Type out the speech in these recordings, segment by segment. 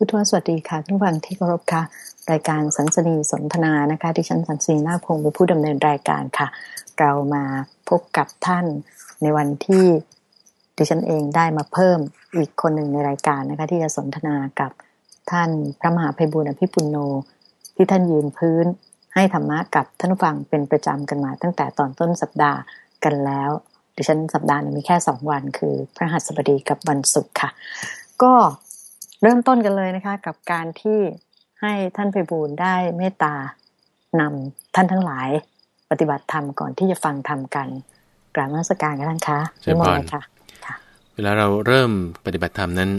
พุทวสวัสดีค่ะทุกวันที่เคารพค่ะ รายการสันสนีสนทนานะคะที่ฉันสันสนีนาพงศ์เป็นผู้ดำเนินรายการค่ะ เรามาพบกับท่านในวันที่ดิฉันเองได้มาเพิ่มอีกคนหนึ่งในรายการนะคะ ที่จะสนทนากับท่านพระมหาภัยบุญอภิปุโน ที่ท่านยืนพื้น ให้ธรรมะกับท่านฟังเป็นประจำกันมาตั้งแต่ตอนต้นสัปดาห์กันแล้ว ดิฉันสัปดาห์นึงมีแค่สองวันคือพระหัสบดีกับวันศุกร์ค่ะ ก็ เริ่มต้นกันเลยนะคะ กับการที่ให้ท่านไปบูลได้เมตตานำท่านทั้งหลาย ปฏิบัติธรรมก่อนที่จะฟังธรรมกันกราบนมัสการกันท่านคะเชิญพรนิมนต์เลยค่ะเวลาเราเริ่มปฏิบัติธรรมนั้น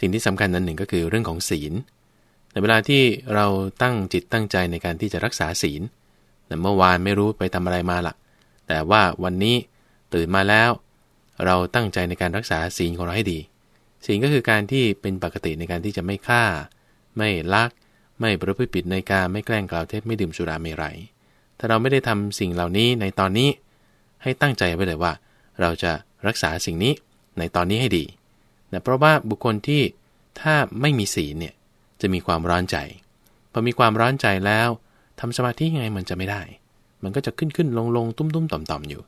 สิ่งที่สำคัญนั้นหนึ่งก็คือเรื่องของศีลในเวลาที่เราตั้งจิตตั้งใจในการที่จะรักษาศีลแต่เมื่อวานไม่รู้ไปทำอะไรมาละ่ะ แต่ว่าวันนี้ตื่นมาแล้ว เราตั้งใจในการรักษาศีลของเราให้ดี ศีลก็คือการที่เป็นปกติในการที่จะไม่ฆ่า ไม่ลัก ไม่ประพฤติผิดในการไม่แกล้งกล่าวเท็จไม่ดื่มสุราเมรัยถ้าเราไม่ได้ทำสิ่งเหล่านี้ในตอนนี้ ให้ตั้งใจไว้เลยว่า เราจะรักษาสิ่งนี้ในตอนนี้ให้ดีนะเพราะว่าบุคคลที่ถ้าไม่มีศีลเนี่ยจะมีความร้อนใจพอมีความร้อนใจแล้วทำสมาธิยังไงมันจะไม่ได้ มันก็จะขึ้นขึ้นลงลงตุ้มตุ้มต่อมต่อมอยู่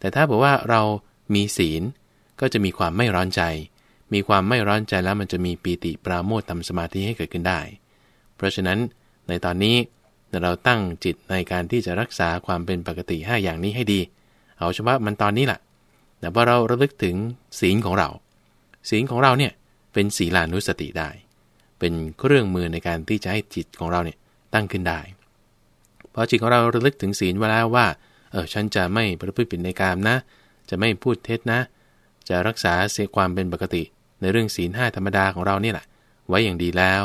แต่ถ้าบอกว่าเรามีศีลก็จะมีความไม่ร้อนใจ มีความไม่ร้อนใจแล้วมันจะมีปีติปราโมททำสมาธิให้เกิดขึ้นได้ เพราะฉะนั้นในตอนนี้เราตั้งจิตในการที่จะรักษาความเป็นปกติ 5 อย่างนี้ให้ดี เอาเฉพาะมันตอนนี้แหละแต่พอเราระลึกถึงศีลของเรา ศีลของเราเนี่ยเป็นศีลานุสติได้ เป็นเครื่องมือในการที่จะให้จิตของเราเนี่ยตั้งขึ้นได้พอจิตของเราระลึกถึงศีลไว้แล้วว่าเออฉันจะไม่ประพฤติผิดในกามนะ จะไม่พูดเท็จนะ จะรักษาเสียความเป็นปกติ ในเรื่องศีลห้าธรรมดาของเราเนี่ยแหละไว้อย่างดีแล้ว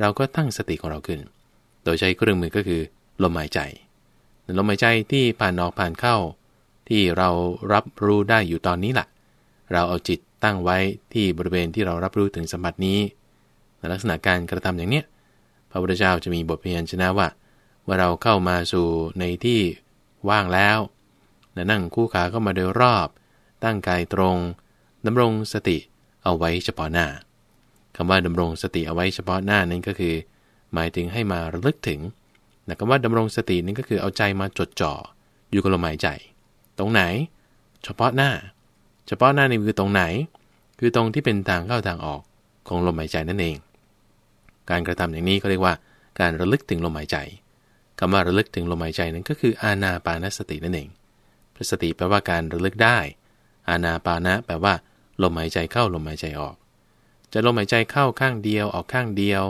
เราก็ตั้งสติของเราขึ้น โดยใช้เครื่องมือก็คือลมหายใจลมหายใจที่ผ่านออกผ่านเข้า ที่เรารับรู้ได้อยู่ตอนนี้แหละเราเอาจิตตั้งไว้ที่บริเวณที่เรารับรู้ถึงสมบัตินี้ในลักษณะการกระทำอย่างเนี้ยพระพุทธเจ้าจะมีบทเพียนชนะว่าว่าเราเข้ามาสู่ในที่ว่างแล้วนั่งคู่ขาเข้ามาโดยรอบ ตั้งกายตรงดำรงสติ เอาไว้เฉพาะหน้าคำว่าดำรงสติเอาไว้เฉพาะหน้านั้นก็คือ หมายถึงให้มาระลึกถึงแต่คำว่าดำรงสตินั่นก็คือเอาใจมาจดจ่ออยู่กับลมหายใจ ตรงไหน เฉพาะหน้า เฉพาะหน้านี่คือตรงไหน คือตรงที่เป็นทางเข้าทางออกของลมหายใจนั่นเอง การกระทำอย่างนี้ก็เรียกว่า การระลึกถึงลมหายใจคำว่าระลึกถึงลมหายใจนั้นก็คืออาณาปานสตินั่นเองสติแปลว่าการระลึกได้ อาณาปานะแปลว่า ลมหายใจเข้าลมหายใจออก จะลมหายใจเข้าข้างเดียวออกข้างเดียว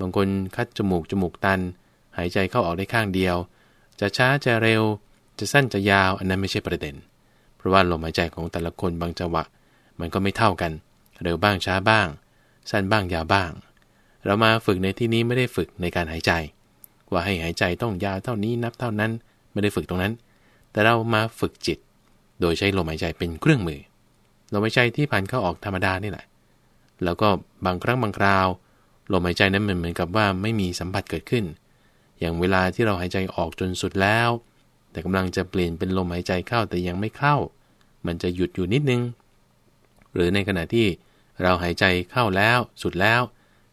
บางคนคัดจมูกจมูกตัน หายใจเข้าออกได้ข้างเดียว จะช้าจะเร็ว จะสั้นจะยาวอันนั้นไม่ใช่ประเด็น เพราะว่าลมหายใจของแต่ละคนบางจังหวะ มันก็ไม่เท่ากัน เร็วบ้างช้าบ้าง สั้นบ้างยาวบ้าง เรามาฝึกในที่นี้ไม่ได้ฝึกในการหายใจ ว่าให้หายใจต้องยาวเท่านี้นับเท่านั้น ไม่ได้ฝึกตรงนั้น แต่เรามาฝึกจิต โดยใช้ลมหายใจเป็นเครื่องมือ ลมหายใจที่ผ่านเข้าออกธรรมดานี่แหละ แล้วก็บางครั้งบางคราวลมหายใจนั้นมันเหมือนกับว่าไม่มีสัมผัสเกิดขึ้น อย่างเวลาที่เราหายใจออกจนสุดแล้ว แต่กำลังจะเปลี่ยนเป็นลมหายใจเข้าแต่ยังไม่เข้า มันจะหยุดอยู่นิดนึง หรือในขณะที่เราหายใจเข้าแล้วสุดแล้ว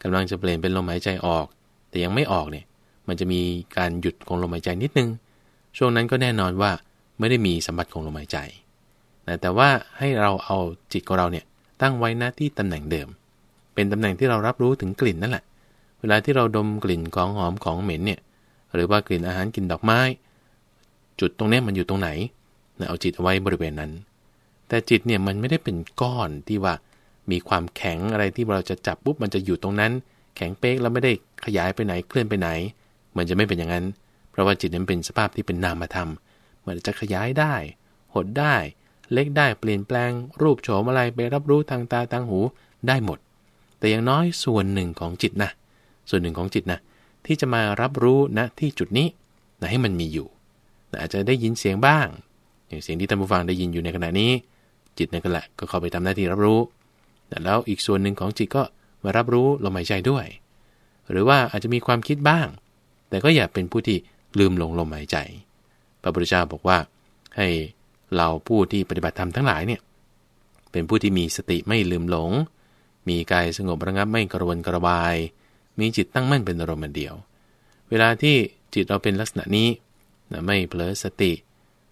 กำลังจะเปลี่ยนเป็นลมหายใจออก แต่ยังไม่ออกเนี่ย มันจะมีการหยุดของลมหายใจนิดนึง ช่วงนั้นก็แน่นอนว่าไม่ได้มีสัมผัสของลมหายใจ นะแต่ว่าให้เราเอาจิตของเราเนี่ยตั้งไว้หน้าที่ตำแหน่งเดิม เป็นตำแหน่งที่เรารับรู้ถึงกลิ่นนั่นแหละ เวลาที่เราดมกลิ่นของหอมของเหม็นเนี่ย หรือว่ากลิ่นอาหารกลิ่นดอกไม้ จุดตรงนี้มันอยู่ตรงไหนนะเอาจิตเอาไว้บริเวณนั้น แต่จิตเนี่ยมันไม่ได้เป็นก้อนที่ว่ามีความแข็งอะไรที่เราจะจับปุ๊บมันจะอยู่ตรงนั้น แข็งเป๊กแล้วไม่ได้ขยายไปไหนเคลื่อนไปไหน มันจะไม่เป็นอย่างนั้น เพราะว่าจิตนั้นเป็นสภาพที่เป็นนามธรรม มันจะขยายได้ หดได้ เล็กได้เปลี่ยนแปลง รูปโฉมอะไรไปรับรู้ทางตาทางหูได้หมด แต่อย่างน้อยส่วนหนึ่งของจิตนะ ส่วนหนึ่งของจิตนะที่จะมารับรู้ณนะที่จุดนี้นะให้มันมีอยู่อาจจะได้ยินเสียงบ้าง อย่างเสียงที่ท่านผู้ฟังได้ยินอยู่ในขณะนี้ จิตนั่นก็แหละก็เข้าไปทำหน้าที่รับรู้แต่แล้วอีกส่วนหนึ่งของจิตก็มารับรู้ลมหายใจด้วย หรือว่าอาจจะมีความคิดบ้าง แต่ก็อย่าเป็นผู้ที่ลืมลงลมหายใจ พระพุทธเจ้าบอกว่าให้ เราผู้ที่ปฏิบัติธรรมทั้งหลายเนี่ยเป็นผู้ที่มีสติไม่ลืมหลง มีกายสงบระงับไม่กระวนกระวาย มีจิตตั้งมั่นเป็นอารมณ์เดียว เวลาที่จิตเราเป็นลักษณะนี้นะไม่เผลอสติ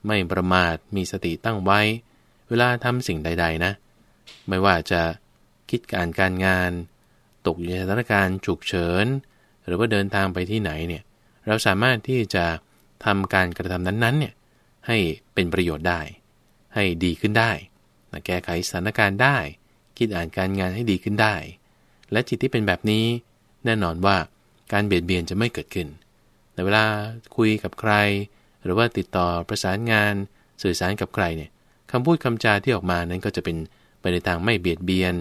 ไม่ประมาทมีสติตั้งไว้ เวลาทำสิ่งใด ๆ นะ ไม่ว่าจะคิดการการงาน ตกอยู่ในสถานการณ์ฉุกเฉิน หรือว่าเดินทางไปที่ไหนเนี่ยเราสามารถที่จะทำการกระทำนั้นๆเนี่ย ให้เป็นประโยชน์ได้ ให้ดีขึ้นได้ แก้ไขสถานการณ์ได้ คิดอ่านการงานให้ดีขึ้นได้ และจิตที่เป็นแบบนี้แน่นอนว่าการเบียดเบียนจะไม่เกิดขึ้นในเวลาคุยกับใคร หรือว่าติดต่อประสานงานสื่อสารกับใครเนี่ยคำพูดคำจาที่ออกมานั้นก็จะเป็นไปในทางไม่เบียดเบียน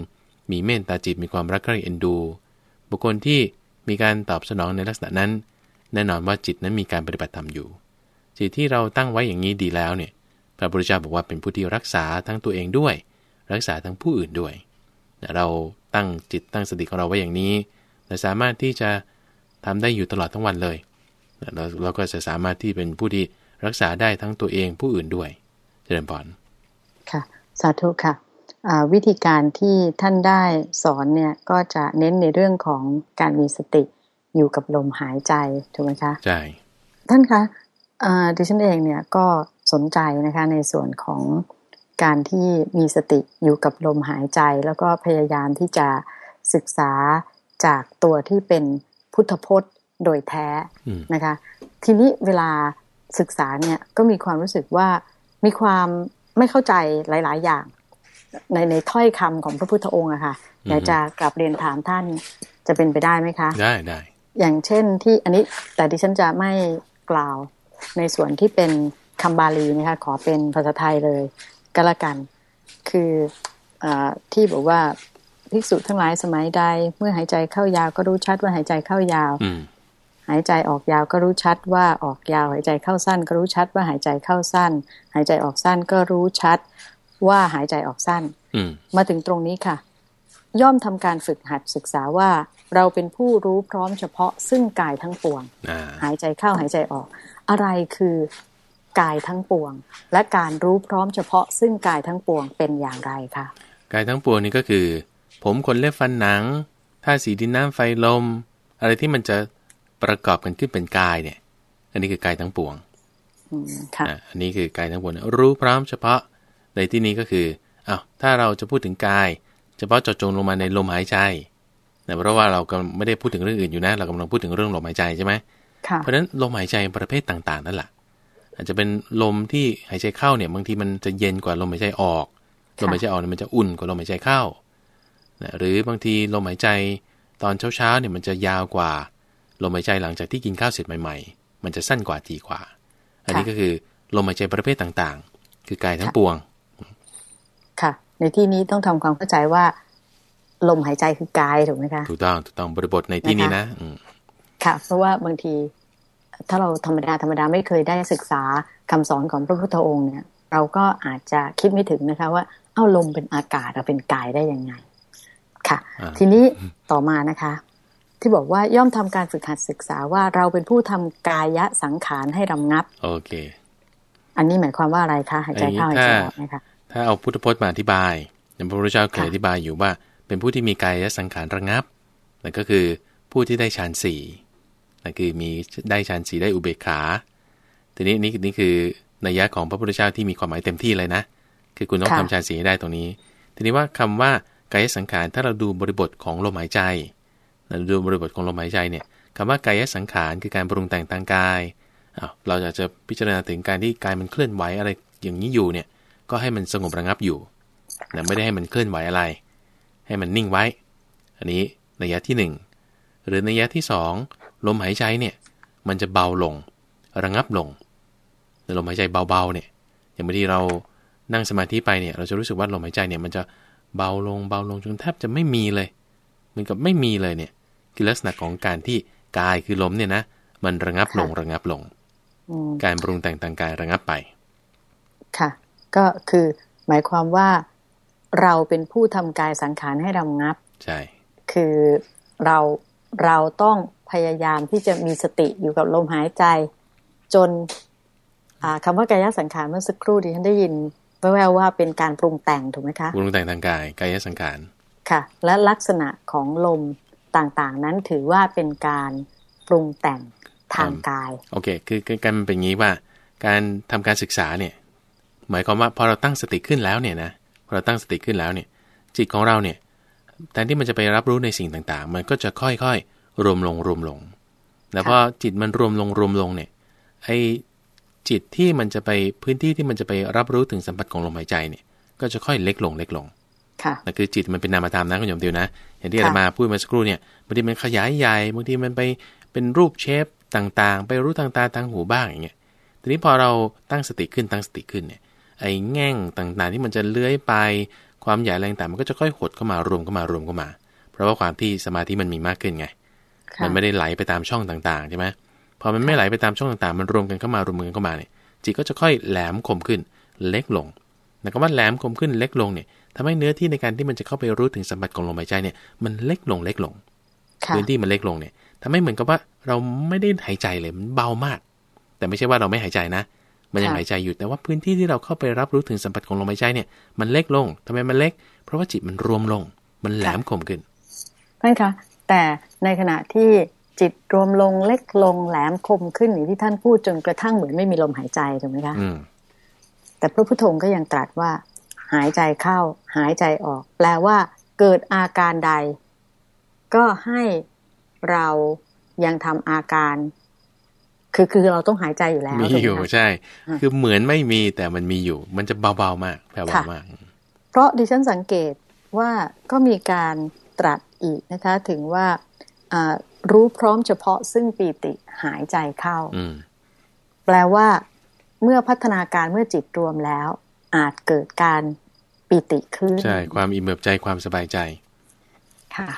มีเมตตาจิตมีความรักใคร่เอ็นดู บุคคลที่มีการตอบสนองในลักษณะนั้น แน่นอนว่าจิตนั้นมีการปฏิบัติธรรมอยู่ จิตที่เราตั้งไว้อย่างนี้ดีแล้วเนี่ยพระพุทธเจ้าบอกว่าเป็นผู้ที่รักษาทั้งตัวเองด้วย รักษาทั้งผู้อื่นด้วย เราตั้งจิตตั้งสติของเราไว้อย่างนี้เราสามารถที่จะทำได้อยู่ตลอดทั้งวันเลยเราเราก็จะสามารถที่เป็นผู้ที่รักษาได้ทั้งตัวเองผู้อื่นด้วย เจริญพรค่ะ สาธุค่ะวิธีการที่ท่านได้สอนเนี่ยก็จะเน้นในเรื่องของการมีสติอยู่กับลมหายใจถูกไหมคะใช่ท่านคะ ดิฉันเองเนี่ยก็สนใจนะคะในส่วนของการที่มีสติอยู่กับลมหายใจ แล้วก็พยายามที่จะศึกษาจากตัวที่เป็นพุทธพจน์โดยแท้นะคะ ทีนี้เวลาศึกษาเนี่ยก็มีความรู้สึกว่ามีความไม่เข้าใจหลาย ๆ อย่าง ในในถ้อยคำของพระพุทธองค์อะค่ะอยากจะกลับเรียนถามท่านจะเป็นไปได้ไหมคะ ได้ได้อย่างเช่นที่อันนี้แต่ดิฉันจะไม่กล่าว ในส่วนที่เป็นคำบาลีนะคะขอเป็นภาษาไทยเลยก็แล้วกัน คืออที่บอกว่าภิกษุทั้งหลายสมัยใด เมื่อหายใจเข้ายาวก็รู้ชัดว่าหายใจเข้ายาวหายใจออกยาวก็รู้ชัดว่าออกยาว หายใจเข้าสั้น ก็รู้ชัดว่าหายใจเข้าสั้น หายใจออกสั้นก็รู้ชัดว่าหายใจออกสั้นมาถึงตรงนี้ค่ะ ย่อมทำการฝึกหัดศึกษาว่า เราเป็นผู้รู้พร้อมเฉพาะซึ่งกายทั้งปวง หายใจเข้าหายใจออก อะไรคือกายทั้งปวง และการรู้พร้อมเฉพาะซึ่งกายทั้งปวงเป็นอย่างไรคะกายทั้งปวงนี่ก็คือ ผมขนเล็บฟันหนังท่าสีดินน้ำไฟลม อะไรที่มันจะประกอบกันขึ้นเป็นกายเนี่ย อันนี้คือกายทั้งปวงค่ะอันนี้คือกายทั้งปวงรู้พร้อมเฉพาะในที่นี้ก็คืออ้าวถ้าเราจะพูดถึงกาย เฉพาะจดจงลงมาในลมหายใจนะเพราะว่าเราก็ไม่ได้พูดถึงเรื่องอื่นอยู่นะ เรากำลังพูดถึงเรื่องลมหายใจใช่ไหม เพราะฉะนั้นลมหายใจประเภทต่างๆนั่นแหละอาจจะเป็นลมที่หายใจเข้าเนี่ยบางทีมันจะเย็นกว่าลมหายใจออก ลมหายใจออกเนี่ยมันจะอุ่นกว่าลมหายใจเข้าหรือบางทีลมหายใจตอนเช้าๆเนี่ยมันจะยาวกว่าลมหายใจหลังจากที่กินข้าวเสร็จใหม่ๆ มันจะสั้นกว่าทีกว่า อันนี้ก็คือลมหายใจประเภทต่างๆ คือกายทั้งปวง ค่ะ ในที่นี้ต้องทำความเข้าใจว่า ลมหายใจคือกายถูกไหมคะ ถูกต้องถูกต้องบริบทในที่นี้นะ ค่ะ เพราะว่าบางที ถ้าเราธรรมดาธรรมดาไม่เคยได้ศึกษาคำสอนของพระพุทธองค์เนี่ย เราก็อาจจะคิดไม่ถึงนะคะ ว่าเอาลมเป็นอากาศเราเป็นกายได้ยังไง ค่ะ ทีนี้ต่อมานะคะ ที่บอกว่าย่อมทำการฝึกหัดศึกษาว่าเราเป็นผู้ทำกายะสังขารให้รำงับ โอเค อันนี้หมายความว่าอะไรคะหายใจเข้าหายใจออกนะคะถ้าเอาพุทธพจน์มาอธิบายอย่างพระพุทธเจ้าเคยอธิบายอยู่ว่า เป็นผู้ที่มีกายะสังขารระงับนั่นก็คือผู้ที่ได้ฌานสี่ นั่นคือมีได้ฌานสีได้อุเบกขา ทีนี้นี่นี่คือนัยยะของพระพุทธเจ้าที่มีความหมายเต็มที่เลยนะ คือคุณต้องทำฌานสีให้ได้ตรงนี้ ทีนี้ว่าคำว่ากายสังขารถ้าเราดูบริบทของลมหายใจเราดูบริบทของลมหายใจเนี่ยคำว่ากายสังขารคือการปรุงแต่งทางกายเราอยากจะพิจารณาถึงการที่กายมันเคลื่อนไหวอะไรอย่างนี้อยู่เนี่ยก็ให้มันสงบระงับอยู่นะไม่ได้ให้มันเคลื่อนไหวอะไร ให้มันนิ่งไว้ อันนี้นัยยะที่ 1 หรือนัยยะที่ 2 ลมหายใจเนี่ย มันจะเบาลง ระงับลงลมหายใจเบาๆเนี่ย อย่างบางทีเรานั่งสมาธิไปเนี่ย เราจะรู้สึกว่าลมหายใจเนี่ย มันจะเบาลงเบาลงจนแทบจะไม่มีเลยเหมือนกับไม่มีเลยเนี่ย คือลักษณะของการที่กายคือลมเนี่ยนะมันระงับลงระงับลง การปรุงแต่งทางกายระงับไป ค่ะ ก็คือหมายความว่าเราเป็นผู้ทำกายสังขารให้ระงับ ใช่ คือเราเราต้อง พยายามที่จะมีสติอยู่กับลมหายใจ จนคำว่ากายสังขารเมื่อสักครู่ที่ฉันได้ยินแววๆว่าเป็นการปรุงแต่งถูกไหมคะปรุงแต่งทางกายกายสังขารค่ะ และลักษณะของลมต่างๆ นั้นถือว่าเป็นการปรุงแต่งทางกาย โอเค คือคือการมันเป็นอย่างนี้ว่า การทำการศึกษาเนี่ย หมายความว่าพอเราตั้งสติขึ้นแล้วเนี่ยนะพอเราตั้งสติขึ้นแล้วเนี่ย จิตของเราเนี่ยแทนที่มันจะไปรับรู้ในสิ่งต่างๆ มันก็จะค่อยๆ รวมลงรวมลง แล้วพอจิตมันรวมลงรวมลงเนี่ย ไอจิตที่มันจะไปพื้นที่ที่มันจะไปรับรู้ถึงสัมผัสของลมหายใจเนี่ย ก็จะค่อยเล็กลงเล็กลง ค่ะนั่นคือจิตมันเป็นนามธรรมนะคุณโยมติวนะ อย่างที่ค่ะอาตมาพูดเมื่อสักครู่เนี่ย บางทีมันขยายใหญ่ บางทีมันไปเป็นรูปเชฟต่างๆ ไปรู้ทางตาทางหูบ้างอย่างเงี้ย ทีนี้พอเราตั้งสติขึ้นตั้งสติขึ้นเนี่ย ไอ้แง่งต่างๆที่มันจะเลื้อยไป ความใหญ่แรงต่างๆมันก็จะค่อยหดเข้ามารวมเข้ามารวมเข้ามา เพราะว่าความที่สมาธิมันมีมากขึ้นไงค่ะ มันไม่ได้ไหลไปตามช่องต่างๆใช่ไหมพอมันไม่ไหลไปตามช่องต่างๆ มันรวมกันเข้ามารวมกันเข้ามาเนี่ยจิตก็จะค่อยแหลมคมขึ้นเล็กลงแต่คำว่าแหลมคมขึ้นเล็กลงเนี่ยทำให้เนื้อที่ในการที่มันจะเข้าไปรู้ถึงสัมผัสของลมหายใจเนี่ยมันเล็กลงเล็กลงค่ะพื้นที่มันเล็กลงเนี่ยทำให้เหมือนกับว่าเราไม่ได้หายใจเลยมันเบามาก แต่ไม่ใช่ว่าเราไม่หายใจนะ มันยังหายใจอยู่แต่ว่าพื้นที่ที่เราเข้าไปรับรู้ถึงสัมผัสของลมหายใจเนี่ยมันเล็กลงทำไมมันเล็ก เพราะว่าจิตมันรวมลง มันแหลมคมขึ้นท่านคะ แต่ในขณะที่จิตรวมลงเล็กลงแหลมคมขึ้นอย่างที่ท่านพูดจนกระทั่งเหมือนไม่มีลมหายใจถูกไหมคะอืมแต่พระพุทโธก็ยังตรัสว่า หายใจเข้า หายใจออก แปลว่า เกิดอาการใด ก็ให้เรายังทำอาการ คือคือเราต้องหายใจอยู่แล้วมีถูกไหอยู่คะใช่อ่าคือเหมือนไม่มีแต่มันมีอยู่ มันจะเบาๆมากแผ่วค่ะๆมาก เพราะดิฉันสังเกตว่าก็มีการตรัส อีกนะคะ ถึงว่าอ่ารู้พร้อมเฉพาะซึ่งปีติหายใจเข้าอืมแปลว่า เมื่อพัฒนาการเมื่อจิตรวมแล้ว อาจเกิดการปีติขึ้น ใช่ ความอิ่มเอิบใจความสบายใจ ค่ะ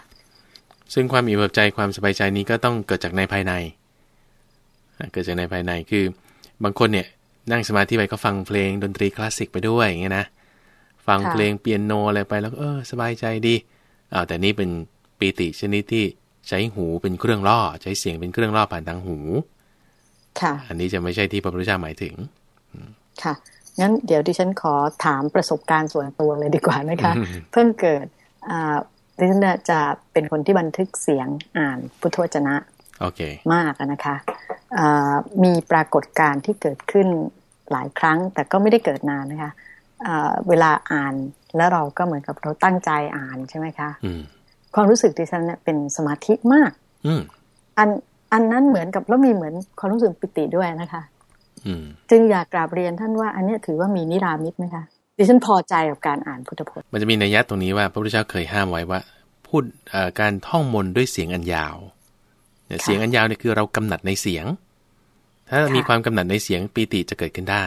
ซึ่งความอิ่มเอิบใจความสบายใจนี้ก็ต้องเกิดจากในภายในอะเกิดจากในภายในคือ บางคนเนี่ย นั่งสมาธิไปก็ฟังเพลงดนตรีคลาสสิกไปด้วยอย่างเงี้ยนะ ฟังค่ะเพลงเปียโนอะไรไปแล้วก็เออ สบายใจดีอ้าวแต่นี่เป็น ปีติชนิดที่ใช้หูเป็นเครื่องล่อ ใช้เสียงเป็นเครื่องล่อผ่านทางหู ค่ะ อันนี้จะไม่ใช่ที่พระพุทธเจ้าหมายถึง ค่ะงั้นเดี๋ยวดิฉันขอถามประสบการณ์ส่วนตัวเลยดีกว่านะคะอืมเพิ่งเกิดอ่าดิฉันน่ะจะเป็นคนที่บันทึกเสียงอ่านพุทธวจนะ โอเค มากอะนะคะอ่ามีปรากฏการณ์ที่เกิดขึ้นหลายครั้ง แต่ก็ไม่ได้เกิดนานนะคะอ่าเวลาอ่านแล้วเราก็เหมือนกับเราตั้งใจอ่านใช่ไหมคะอืม ความรู้สึกดิฉันเนี่ยเป็นสมาธิมาก อืมอันอันนั้นเหมือนกับแล้วมีเหมือนความรู้สึกปิติด้วยนะคะอืมจึงอยากกราบเรียนท่านว่า อันเนี้ยถือว่ามีนิรามิตไหมคะดิฉันพอใจกับการอ่านพุทธพจน์ มันจะมีนัยยะตรงนี้ว่าพระพุทธเจ้าเคยห้ามไว้ว่า พูดเอ่อการท่องมนต์ด้วยเสียงอันยาวเนี่ยค่ะเสียงอันยาวเนี่ยคือเรากำหนัดในเสียง ถ้าค่ะมีความกำหนัดในเสียงปีติจะเกิดขึ้นได้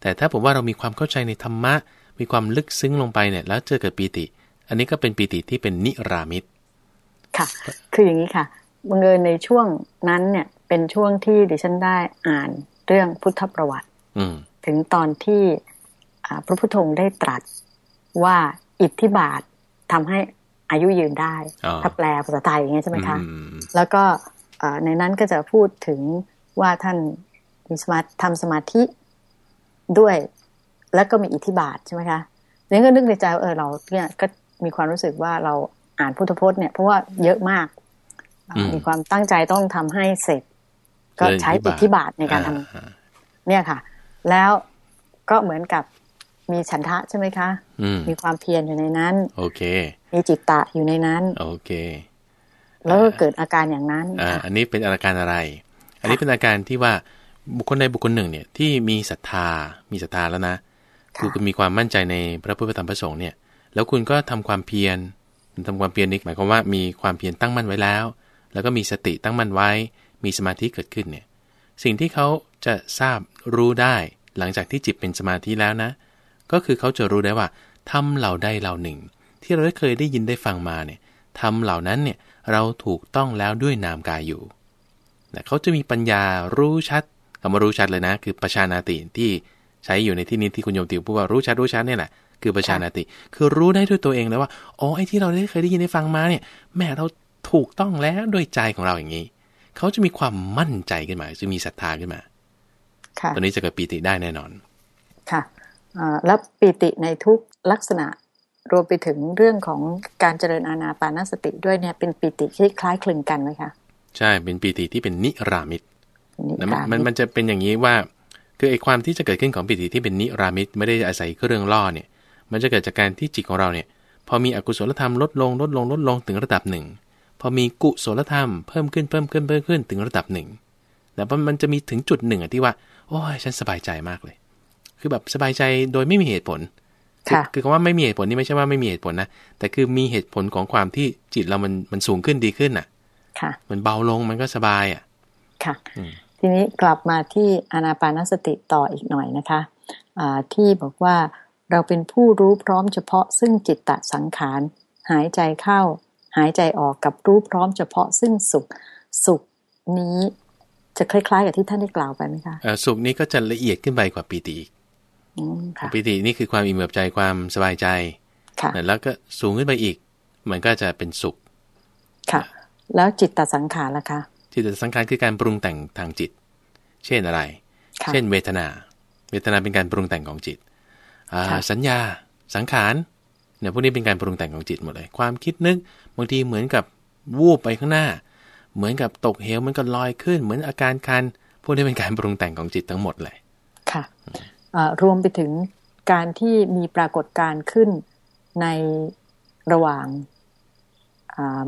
แต่ถ้าผมว่าเรามีความเข้าใจในธรรมะ มีความลึกซึ้งลงไปเนี่ย แล้วเจอเกิดปีติ อันนี้ก็เป็นปีติที่เป็นนิรามิตค่ะ คืออย่างนี้ค่ะบังเอิญในช่วงนั้นเนี่ย เป็นช่วงที่ดิฉันได้อ่านเรื่องพุทธประวัติ อืมถึงตอนที่อ่าพระพุทธองค์ได้ตรัสว่าอิทธิบาททำให้อายุยืนได้อ๋อถ้าแปลภาษาไทยอย่างเงี้ยใช่ไหมคะอืมแล้วก็เอ่อในนั้นก็จะพูดถึงว่าท่านมีสมาธิทำสมาธิด้วย แล้วก็มีอิทธิบาทใช่ไหมคะนี่ก็นึกในใจว่าเออเราเนี่ยก็ มีความรู้สึกว่าเราอ่านพุทธพจน์เนี่ยเพราะว่าเยอะมากอ่าอืมมีความตั้งใจต้องทำให้เสร็จ ก็ใช้อิทธิบาทในการทำอ่าเนี่ยค่ะ แล้วก็เหมือนกับมีฉันทะใช่ไหมคะอืมมีความเพียรอยู่ในนั้น โอเค มีจิตตะอยู่ในนั้น โอเค แล้วก็เกิดอาการอย่างนั้นอ่าค่ะอันนี้เป็นอาการอะไร อันนี้เป็นอาการที่ว่าบุคคลใดบุคคลหนึ่งเนี่ยที่มีศรัทธา มีศรัทธาแล้วนะ คือคุณมีความมั่นใจในพระพุทธธรรมพระสงฆ์เนี่ย แล้วคุณก็ทำความเพียรทำความเพียรนี่หมายความว่ามีความเพียรตั้งมั่นไว้แล้ว แล้วก็มีสติตั้งมั่นไว้ มีสมาธิเกิดขึ้นเนี่ยสิ่งที่เขาจะทราบรู้ได้ หลังจากที่จิตเป็นสมาธิแล้วนะ ก็คือเขาจะรู้ได้ว่าทำเหล่าใดเหล่าหนึ่ง ที่เราได้เคยได้ยินได้ฟังมาเนี่ยทำเหล่านั้นเนี่ยเราถูกต้องแล้วด้วยนามกายอยู่นะเขาจะมีปัญญารู้ชัดคำว่ารู้ชัดเลยนะ คือประชานาติที่ใช้อยู่ในที่นี้ที่คุณโยมติวพูดว่ารู้ชัดรู้ชัดเนี่ยแหละ คือประชานาติ คือรู้ได้ด้วยตัวเองเลยว่าอ๋อไอ้ที่เราได้เคยได้ยินได้ฟังมาเนี่ยแม่เราถูกต้องแล้วด้วยใจของเราอย่างนี้ เขาจะมีความมั่นใจขึ้นมาจะมีศรัทธาขึ้นมาค่ะตัวนี้จะเกิดปีติได้แน่นอน ค่ะอ่าแล้วปีติในทุกลักษณะรวมไปถึงเรื่องของการเจริญอานาปานสติด้วยเนี่ยเป็นปิติที่คล้ายคลึงกันไหมคะใช่เป็นปีติที่เป็นนิรามิตนินะรามันมิมันจะเป็นอย่างนี้ว่า คือไอ้ความที่จะเกิดขึ้นของปีติที่เป็นนิรามิตไม่ได้อาศัยเครื่องล่อเนี่ย มันจะเกิดจากการที่จิตของเราเนี่ยพอมีอกุศลธรรมลดลงลดลงลดลงถึงระดับหนึ่งพอมีกุศลธรรมเพิ่มขึ้นเพิ่มขึ้นเพิ่มขึ้นถึงระดับหนึ่งแต่ว่ามันจะมีถึงจุดหนึ่งอะที่ว่า โอ้ยฉันสบายใจมากเลย คือแบบสบายใจโดยไม่มีเหตุผลคือค่ะคือคำว่าไม่มีเหตุผลนี่ไม่ใช่ว่าไม่มีเหตุผลนะแต่คือมีเหตุผลของความที่จิตเรามันมันสูงขึ้นดีขึ้นอะ ค่ะ มันเบาลงมันก็สบายอะ ค่ะอืมทีนี้กลับมาที่อานาปานสติต่ออีกหน่อยนะคะอ่าที่บอกว่า เราเป็นผู้รู้พร้อมเฉพาะซึ่งจิตตสังขาร หายใจเข้า หายใจออกกับรู้พร้อมเฉพาะซึ่งสุข สุขนี้จะคล้ายๆ กับที่ท่านได้กล่าวไปไหมคะเอ่อสุขนี้ก็จะละเอียดขึ้นไปกว่าปีติอีกอืมค่ะปีตินี่คือความอิ่มเอิบใจความสบายใจค่ะแล้วก็สูงขึ้นไปอีก มันก็จะเป็นสุข ค่ะ แล้วจิตตสังขารล่ะคะ จิตสังขารคือการปรุงแต่งทางจิต เช่นอะไรค่ะเช่นเวทนา เวทนาเป็นการปรุงแต่งของจิตอ่าค่ะ สัญญา สังขารเนี่ยพวกนี้เป็นการปรุงแต่งของจิตหมดเลย ความคิดนึกบางทีเหมือนกับวูบไปข้างหน้า เหมือนกับตกเหวเหมันก็ลอยขึ้น เหมือนอาการคันพวกนี้เป็นการปรุงแต่งของจิตทั้งหมดเลย ค่ะอ่ารวมไปถึงการที่มีปรากฏการณ์ขึ้นในระหว่างอ่า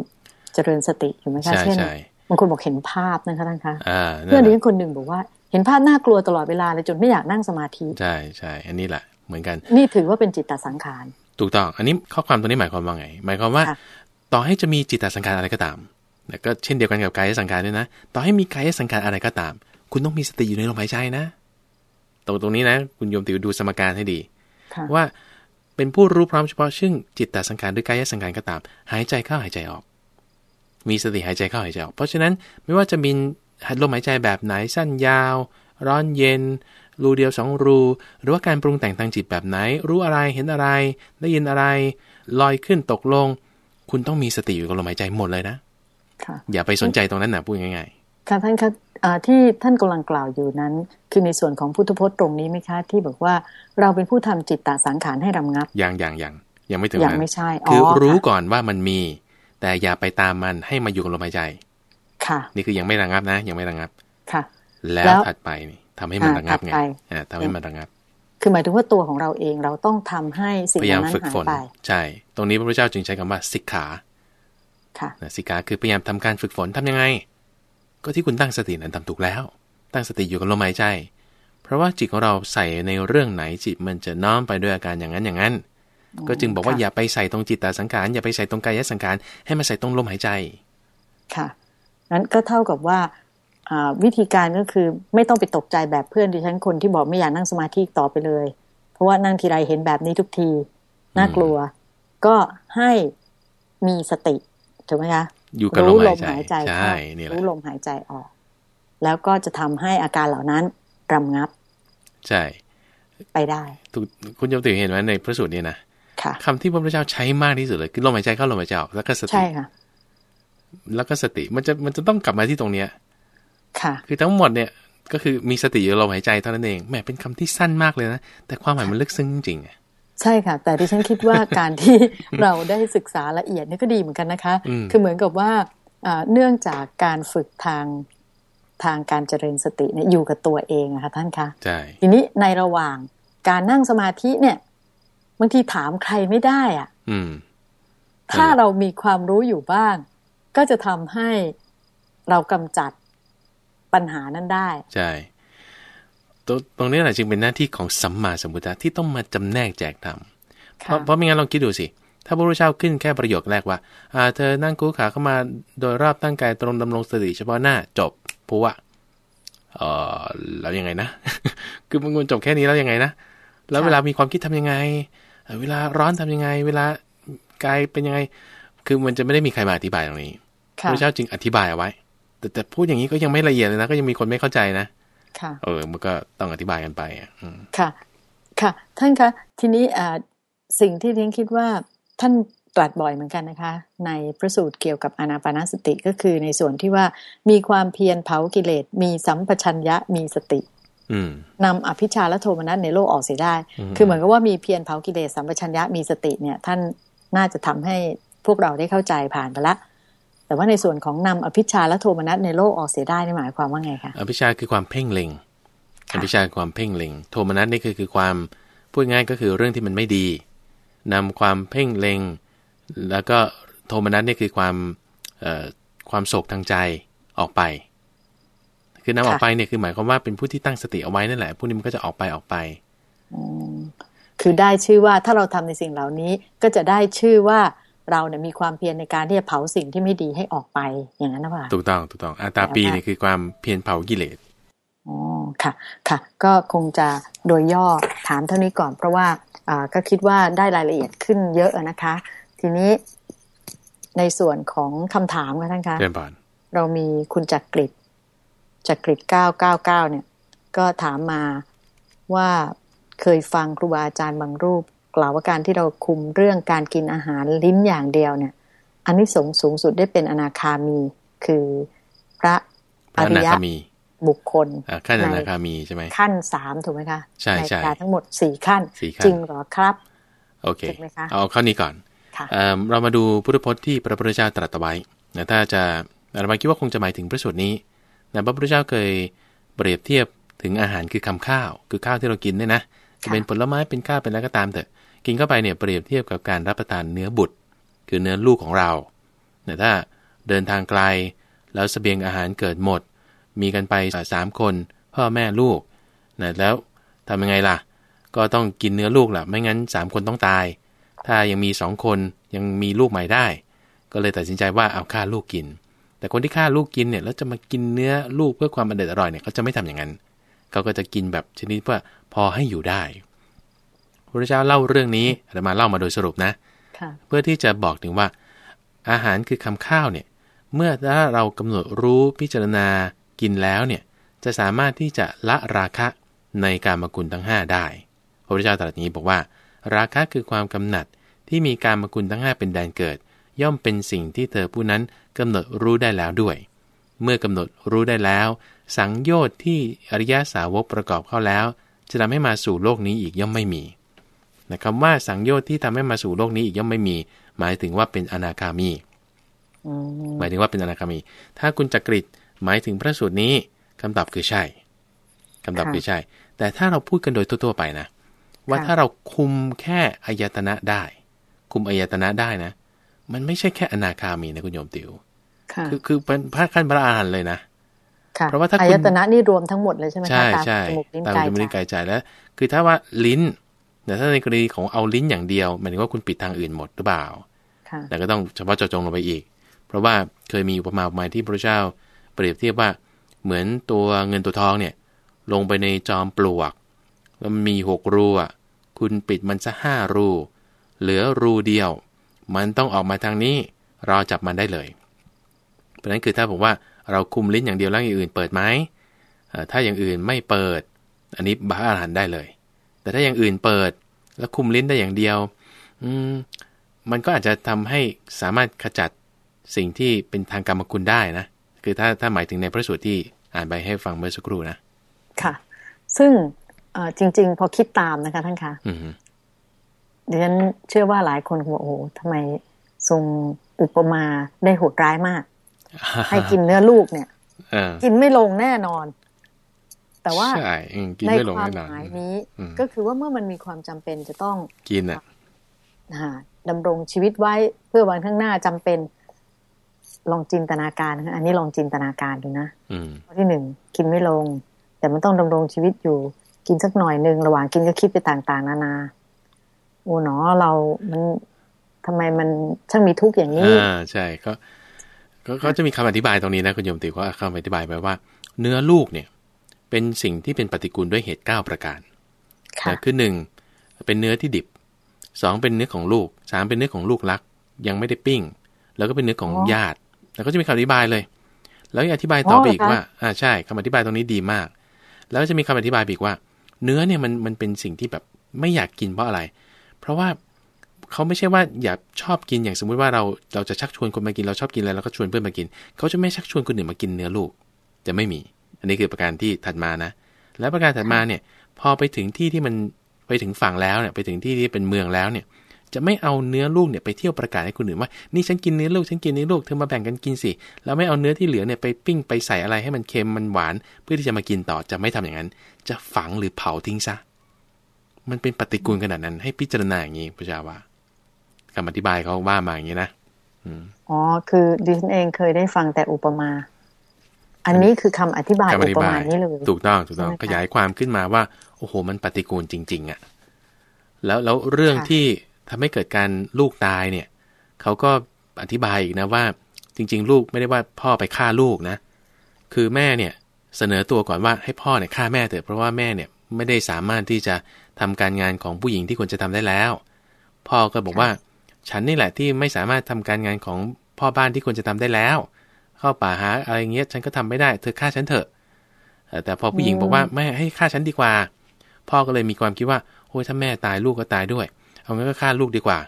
เจริญสติอยู่ไหมคะใช่เช่นใช่บางคนบอกเห็นภาพนะคะท่านคะอ่าเพื่อนนั่นดิแหฉัละนคนหนึ่งบอกว่า เห็นภาพน่ากลัวตลอดเวลาเลยจนไม่อยากนั่งสมาธิ ใช่ใช่อันนี้แหละ เหมือนกัน นี่ถือว่าเป็นจิตตสังขาร ถูกต้อง อันนี้ข้อความตัวนี้หมายความว่าไง หมายความว่าค่ะต่อให้จะมีจิตตสังขารอะไรก็ตามแต่ก็เช่นเดียวกันกับกายสังขารด้วยนะ ต่อให้มีกายสังขารอะไรก็ตาม คุณต้องมีสติอยู่ในลมหายใจนะ ตรงตรงนี้นะ คุณโยมติวดูสมการให้ดีค่ะว่าเป็นผู้รู้พร้อมเฉพาะซึ่งจิตตสังขารหรือกายสังขารก็ตาม หายใจเข้าหายใจออก มีสติหายใจเข้าหายใจออก เพราะฉะนั้นไม่ว่าจะมีลมหายใจแบบไหนสั้นยาว ร้อนเย็น รูเดียวสองรู หรือว่าการปรุงแต่งทางจิตแบบไหน รู้อะไรเห็นอะไร ได้ยินอะไร ลอยขึ้นตกลง คุณต้องมีสติอยู่กับลมหายใจหมดเลยนะค่ะอย่าไปสนใจตรงนั้นนะพูดง่ายค่ะท่านคะอ่าที่ท่านกำลังกล่าวอยู่นั้น คือในส่วนของพุทธพจน์ตรงนี้ไหมคะ ที่บอกว่าเราเป็นผู้ทำจิตตสังขารให้รำงับๆอย่างอย่างอย่างยังไม่ถึงอย่างนั้นไม่ใช่คือรู้ค่ะก่อนว่ามันมี แต่อย่าไปตามมันให้มาอยู่กับลมหายใจ ค่ะ นี่คือยังไม่ระงับนะ ยังไม่ระงับ ค่ะ แล้วแล้วถัดไปนี่ ทำให้มันอ่าระงับไงถัดไปอ่าทำให้มันระงับ คือหมายถึงว่าตัวของเราเองเราต้องทำให้สิ่งพยายามนั้นฝึกหายฝนไปใช่ ตรงนี้พระพุทธเจ้าจึงใช้คำว่าสิกขาค่ะนะสิกขาคือพยายามทำการฝึกฝนทำยังไง ก็ที่คุณตั้งสตินั้นทำถูกแล้ว ตั้งสติอยู่กับลมหายใจ เพราะว่าจิตของเราใส่ในเรื่องไหนจิตมันจะน้อมไปด้วยอาการอย่างนั้นอย่างนั้น ก็จึงบอกว่าค่ะอย่าไปใส่ตรงจิตตสังขารอย่าไปใส่ตรงกายสังขารให้มาใส่ตรงลมหายใจ ค่ะนั้นก็เท่ากับว่าอ่า วิธีการก็คือไม่ต้องไปตกใจแบบเพื่อนดิฉันคนที่บอกไม่อยากนั่งสมาธิอีกต่อไปเลย เพราะว่านั่งทีไรเห็นแบบนี้ทุกทีน่ากลัว ก็ให้มีสติถูกไหมคะอยู่กับลรู้มลหายมใจหายใจใช่เข้านี่แหละรู้ลมหายใจออก แล้วก็จะทำให้อาการเหล่านั้นรำงับ ใช่ ไปได้ถูกคุณโยมติเห็นไหมในพระสูตรนี้นะค่ะคำที่พระพุทธเจ้าใช้มากที่สุดเลยคือลมหายใจเข้าลมหายใจออกแล้วก็สติใช่ค่ะแล้วก็สติมันจะมันจะต้องกลับมาที่ตรงเนี้ย ค่ะ คือทั้งหมดเนี่ยก็คือมีสติอยู่กับลมหายใจเท่านั้นเองแหมเป็นคำที่สั้นมากเลยนะ แต่ความหมายมันลึกซึ้งจริงๆอะใช่ค่ะ แต่ดิฉันคิดว่าการที่เราได้ศึกษาละเอียดนี่ก็ดีเหมือนกันนะคะอืมคือเหมือนกับว่าอ่าเนื่องจากการฝึกทางทางการเจริญสติเนี่ยอยู่กับตัวเองอะค่ะท่านคะใช่ทีนี้ในระหว่างการนั่งสมาธิเนี่ยบางทีถามใครไม่ได้อะอืมถ้าเรามีความรู้อยู่บ้าง ก็จะทำให้เรากำจัด ปัญหานั้นได้ใช่ตรงตรงนี้แหละจึงเป็นหน้าที่ของสัมมาสัมพุทธะที่ต้องมาจำแนกแจกธรรมเพค่ะราะเพราะไม่งั้นลองคิดดูสิ ถ้าพระพุทธเจ้าขึ้นแค่ประโยคแรกว่าอ่า เธอนั่งกู้ขาเข้ามาโดยรอบตั้งกายตรงดำรงสติเฉพาะหน้าจบผัวเออแล้วยังไงนะ คือมันจบแค่นี้แล้วยังไงนะ แล้วค่ะเวลามีความคิดทำยังไงเอ่อเวลาร้อนทำยังไง เวลากายเป็นยังไง คือมันจะไม่ได้มีใครมาอธิบายตรงนี้พค่ะระเจ้าจึงอธิบายเอาไว้ แต่แต่พูดอย่างนี้ก็ยังไม่ละเอียดเลยนะ ก็ยังมีคนไม่เข้าใจนะค่ะเออ มันก็ต้องอธิบายกันไปอะอืมค่ะ ค่ะ ท่านคะ ทีนี้อ่าสิ่งที่เรียนคิดว่าท่านตรัสบ่อยเหมือนกันนะคะ ในพระสูตรเกี่ยวกับอานาปานสติก็คือในส่วนที่ว่ามีความเพียรเผากิเลส มีสัมปชัญญะมีสติอืมนำอภิชาและโทมนัสในโลกออกเสียได้อืมคือเหมือนกับว่ามีเพียรเผากิเลสสัมปชัญญะมีสติเนี่ย ท่านน่าจะทำให้พวกเราได้เข้าใจผ่านไปละ แต่ว่าในส่วนของนำอภิชาและโทมนัสในโลกออกเสียได้นี่หมายความว่าไงคะอภิชาคือความเพ่งเล็งค่ะอภิชาคือความเพ่งเล็ง โทมนัสนี่คือคือความพูดง่ายก็คือเรื่องที่มันไม่ดีนำความเพ่งเล็ง แล้วก็โทมนัสนี่คือความเอ่อความโศกทางใจออกไป คือนำออกไปเนี่ยคือหมายความว่าเป็นผู้ที่ตั้งสติเอาไว้นั่นแหละ ผู้นี้มันก็จะออกไปออกไปอืมคือได้ชื่อว่าถ้าเราทำในสิ่งเหล่านี้ก็จะได้ชื่อว่า เราเนี่ยมีความเพียรในการที่จะเผาสิ่งที่ไม่ดีให้ออกไปอย่างนั้นนะป่ะถูกต้องถูกต้องอาตาปีเนี่ยคือความเพียรเผากิเลสอ๋อค่ะค่ะ ก็คงจะโดยย่อถามเท่านี้ก่อน เพราะว่าอ่าก็คิดว่าได้รายละเอียดขึ้นเยอะนะคะ ทีนี้ในส่วนของคำถามค่ะท่านคะเรียนบานเรามีคุณจักริดจักริดเก้าเก้าเก้าเนี่ย ก็ถามมาว่าเคยฟังครูบาอาจารย์บางรูป กล่าวว่าการที่เราคุมเรื่องการกินอาหารลิ้นอย่างเดียวเนี่ยอันนี้สงส์สูงสุดได้เป็นอนาคามี คือพระพระออรินายะคามีบุคคลอ่าขั้นอนาคามีใช่ไหมขั้นสามถูกไหมคะใช่ใช่บรรดาทั้งหมดสี่ขั้นสี่ขั้นจริงเหรอครับโอเคถูกไหมคะเอาข้อนี้ก่อนค่ะเอิ่มเรามาดูพุทธพจน์ที่พระพุทธเจ้าตรัสไว้นะถ้าจะอาตมาคิดว่าคงจะหมายถึงพระสูตรนี้นะพระพุทธเจ้าเคยเปรียบเทียบถึงอาหารคือคำข้าว คือข้าวที่เรากินเนี่ยนะจะเป็นผลไม้เป็นข้าวเป็นอะไรก็ตามแต่ กินเข้าไปเนี่ยเปรียบเทียบกับการรับประทานเนื้อบุตร คือเนื้อลูกของเราแต่ถ้าเดินทางไกล แล้วเสบียงอาหารเกิดหมด มีกันไปสามคน พ่อแม่ลูกนะแล้วทำยังไงล่ะ ก็ต้องกินเนื้อลูกล่ะ ไม่งั้นสามคนต้องตาย ถ้ายังมีสองคนยังมีลูกใหม่ได้ ก็เลยตัดสินใจว่าเอาฆ่าลูกกิน แต่คนที่ฆ่าลูกกินเนี่ยแล้วจะมากินเนื้อลูกเพื่อความอร่อยเนี่ยเขาจะไม่ทำอย่างนั้นเขาก็จะกินแบบชนิดว่าพอให้อยู่ได้ พระพุทธเจ้าเล่าเรื่องนี้อาตมาเล่ามาโดยสรุปนะค่ะเพื่อที่จะบอกถึงว่า อาหารคือคำข้าวเนี่ย เมื่อถ้าเรากำหนดรู้พิจารณากินแล้วเนี่ย จะสามารถที่จะละราคะในการมกุลทั้ง 5 ได้ พระพุทธเจ้าตรัสนี้บอกว่า ราคะคือความกำหนัดที่มีการมกุลทั้ง 5 เป็นแดนเกิด ย่อมเป็นสิ่งที่เธอผู้นั้นกำหนดรู้ได้แล้วด้วย เมื่อกำหนดรู้ได้แล้ว สังโยชน์ที่อริยสาวกประกอบเข้าแล้ว จะทำให้มาสู่โลกนี้อีกย่อมไม่มี นะคำว่าสังโยชน์ที่ทำให้มาสู่โลกนี้อีกย่อมไม่มี หมายถึงว่าเป็นอนาคามีอืมหมายถึงว่าเป็นอนาคามี ถ้าคุณจักริดหมายถึงพระสูตรนี้คำตอบคือใช่คำตอบคือใช่ แต่ถ้าเราพูดกันโดยทั่วๆไปนะ ว่าถ้าเราคุมแค่อายตนะได้ คุมอายตนะได้นะ มันไม่ใช่แค่อนาคามีนะคุณโยมติวค่ะคือคือเป็นพระขั้นพระอาหารเลยนะค่ะเพราะว่าถ้าคุณอายตนะนี่รวมทั้งหมดเลยใช่ไหมคะใช่ตาใช่จมูกลิ้นตามกายจมูกลิ้นใจกายใจแล้ว คือถ้าว่าลิ้น แต่ถ้าในกรณีของเอาลิ้นอย่างเดียวหมายถึงว่าคุณปิดทางอื่นหมดหรือเปล่าค่ะแต่ก็ต้องเฉพาะเจาะจงลงไปอีก เพราะว่าเคยมีอุปมาอุปไมยที่พระเจ้าเปรียบเทียบว่าเหมือนตัวเงินตัวทองเนี่ย ลงไปในจอมปลวก แล้วมันมีหกรูอะ คุณปิดมันซะห้ารู เหลือรูเดียว มันต้องออกมาทางนี้รอจับมันได้เลย เพราะฉะนั้นคือถ้าบอกว่าเราคุมลิ้นอย่างเดียวแล้วอย่างอื่นเปิดไหมเอ่อถ้าอย่างอื่นไม่เปิด อันนี้บ้าอาหารได้เลย แต่ถ้าอย่างอื่นเปิด แล้วคุมลิ้นได้อย่างเดียว อืมมันก็อาจจะทำให้สามารถขจัดสิ่งที่เป็นทางกรรมคุณได้นะ คือถ้าถ้าหมายถึงในพระสูตรที่อ่านไปให้ฟังเมื่อสักครู่นะ ค่ะ ซึ่งเอ่อจริง ๆ พอคิดตามนะคะท่านคะอืมฮึดิฉันเชื่อว่าหลายคนคงบอกโอ้โหทำไมทรงอุปมาได้โหดร้ายมาก ให้กินเนื้อลูกเนี่ยเออกินไม่ลงแน่นอน แต่ว่าใช่อืมกินในไม่ลงความแน่นอนหมายนี้อืมก็คือว่าเมื่อมันมีความจำเป็นจะต้องกินอะอ่าดำรงชีวิตไว้เพื่อวันข้างหน้าจำเป็น ลองจินตนาการนะคะอันนี้ลองจินตนาการดูนะอืมข้อที่หนึ่งกินไม่ลง แต่มันต้องดำรงชีวิตอยู่ กินสักหน่อยหนึ่งระหว่างกินก็คิดไปต่างๆ นานาโอ้หนอเรามันทำไมมันช่างมีทุกข์อย่างนี้อ่าใช่ก็ก็ก็จะมีคำอธิบายตรงนี้นะคุณโยมติวก็คำอธิบายไปว่า เนื้อลูกเนี่ย เป็นสิ่งที่เป็นปฏิกูลด้วยเหตุ 9 ประการค่ะนะคือหนึ่งเป็นเนื้อที่ดิบสองเป็นเนื้อของลูกสามเป็นเนื้อของลูกรัก ยังไม่ได้ปิ้ง แล้วก็เป็นเนื้อของอ๋อญาติ แล้วก็จะมีคำอธิบายเลย แล้วยังอธิบายต่อไปอีกอ๋อเหรอคะว่าอ่าใช่คำอธิบายตรงนี้ดีมาก แล้วก็จะมีคำอธิบายอีกว่า เนื้อเนี่ยมันมันเป็นสิ่งที่แบบไม่อยากกินเพราะอะไร เพราะว่าเขาไม่ใช่ว่าอยากชอบกินอย่างสมมุติว่าเราเราจะชักชวนคนมากินเราชอบกินอะไรเราก็ชวนเพื่อนมากิน เขาจะไม่ชักชวนคนอื่นมากินเนื้อลูกจะไม่มี อันนี้คือประการที่ถัดมานะ แล้วประการถัดมาเนี่ย พอไปถึงที่ที่มันไปถึงฝั่งแล้วเนี่ย ไปถึงที่ที่เป็นเมืองแล้วเนี่ย จะไม่เอาเนื้อลูกเนี่ยไปเที่ยวประกาศให้คนอื่นว่า นี่ฉันกินเนื้อลูก ฉันกินเนื้อลูก เธอมาแบ่งกันกินสิ แล้วไม่เอาเนื้อที่เหลือเนี่ยไปปิ้งไปใส่อะไรให้มันเค็มมันหวาน เพื่อที่จะมากินต่อ จะไม่ทำอย่างนั้น จะฝังหรือเผาทิ้งซะ มันเป็นปฏิกูลขนาดนั้น ให้พิจารณาอย่างนี้พระเจ้าว่าคำอธิบายเขาว่ามาอย่างนี้นะอ๋อ คือดิฉันเองเคยได้ฟังแต่อุปมา อันนี้คือคำอธิบายอุปมานี้เลยถูกต้องถูกต้องขยายความขึ้นมาว่าโอ้โห มันปฏิกูลจริง ๆอะ่ะ แล้วแล้วเรื่องที่ทำให้เกิดการลูกตายเนี่ยเขาก็อธิบายอีกนะว่า จริง ๆ ลูกไม่ได้ว่าพ่อไปฆ่าลูกนะ คือแม่เนี่ยเสนอตัวก่อนว่าให้พ่อเนี่ยฆ่าแม่เถอะเพราะว่าแม่เนี่ยไม่ได้สามารถที่จะทำการงานของผู้หญิงที่ควรจะทำได้แล้ว พ่อก็บอกว่า ฉันนี่แหละที่ไม่สามารถทำการงานของพ่อบ้านที่ควรจะทำได้แล้ว เข้าป่าหาอะไรเงี้ย ฉันก็ทำไม่ได้ เธอฆ่าฉันเถอะ แต่พอผู้หญิงบอกว่าไม่ให้ฆ่าฉันดีกว่า พ่อก็เลยมีความคิดว่าโอ้ยถ้าแม่ตายลูกก็ตายด้วย เอางั้นก็ฆ่าลูกดีกว่า